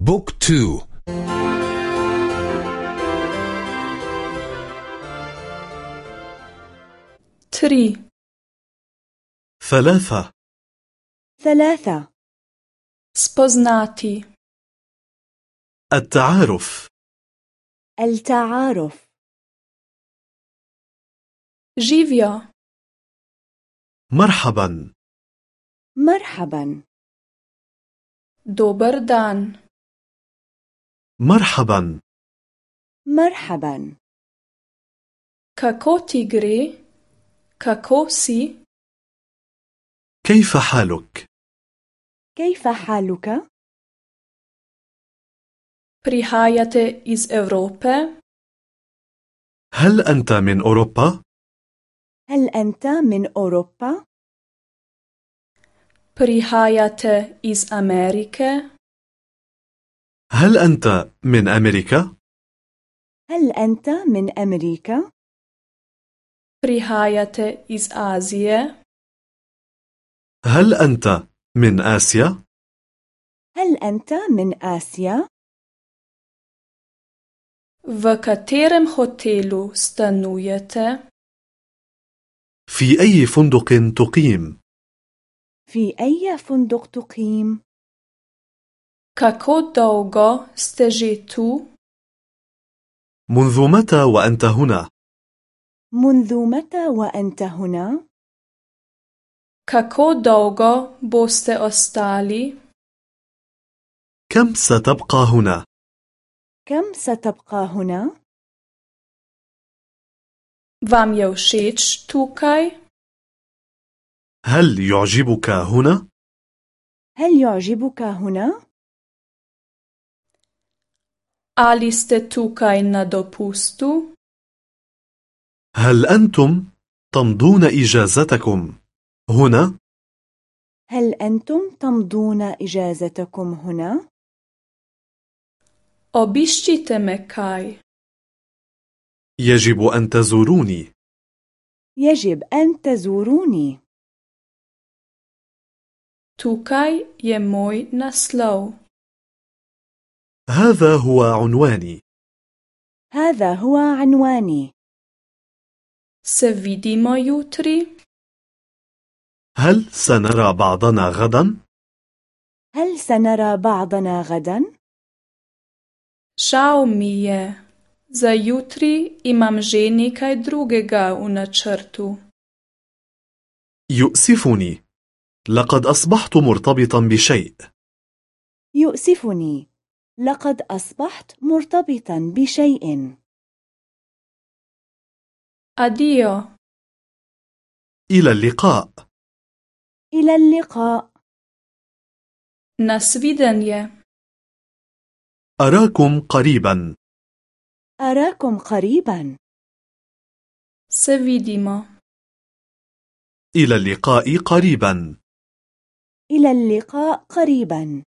بوك تو. تري. ثلاثة. ثلاثة. spoznati التعارف. التعارف. živio مرحبا. مرحبا. dan مرحبا مرحبا ti gre kako si كيف حالك؟ كيف حالك؟ prihajate iz Evrope هل أنت من أوروبا؟ هل أنت من أوروبا؟ prihajate iz Amerike هل أنت من أمريكا؟ هل أنت من أمريكا؟ prihajate iz Azije هل أنت من آسيا؟ هل أنت من آسيا؟ v katerem hotelu stanujete في أي فندق تقيم؟ في أي فندق تقيم؟ Kako dolgo ste že tu منذ متى وأنت هنا؟ منذ متى وأنت هنا؟ kako dolgo boste ostali كم ستبقى هنا؟ كم ستبقى هنا؟ vam je všeč tukaj هل يعجبك هنا؟ هل يعجبك هنا؟ Ali ste tukaj na dopustu? هل أنتم تمضون إجازتكم؟ هنا؟ هل أنتم تمضون إجازتكم هنا؟ obiščite me kaj. يجب أن تزوروني. يجب أن تزوروني. Tukaj je moj naslov. هذا هو عنواني. هذا هو عنواني. Se vidimo jutri. هل سنرى بعضنا غدا؟ هل سنرى بعضنا غدا؟ žal mi je. Za jutri imam že nekaj drugega v načrtu. يؤسفني. لقد أصبحت مرتبطا بشيء. يؤسفني. لقد أصبحت مرتبطا بشيء. adio إلى اللقاء. إلى اللقاء. nasvidenje أراكم قريبا. أراكم قريبا. vidimo إلى اللقاء قريبا. إلى اللقاء قريبا.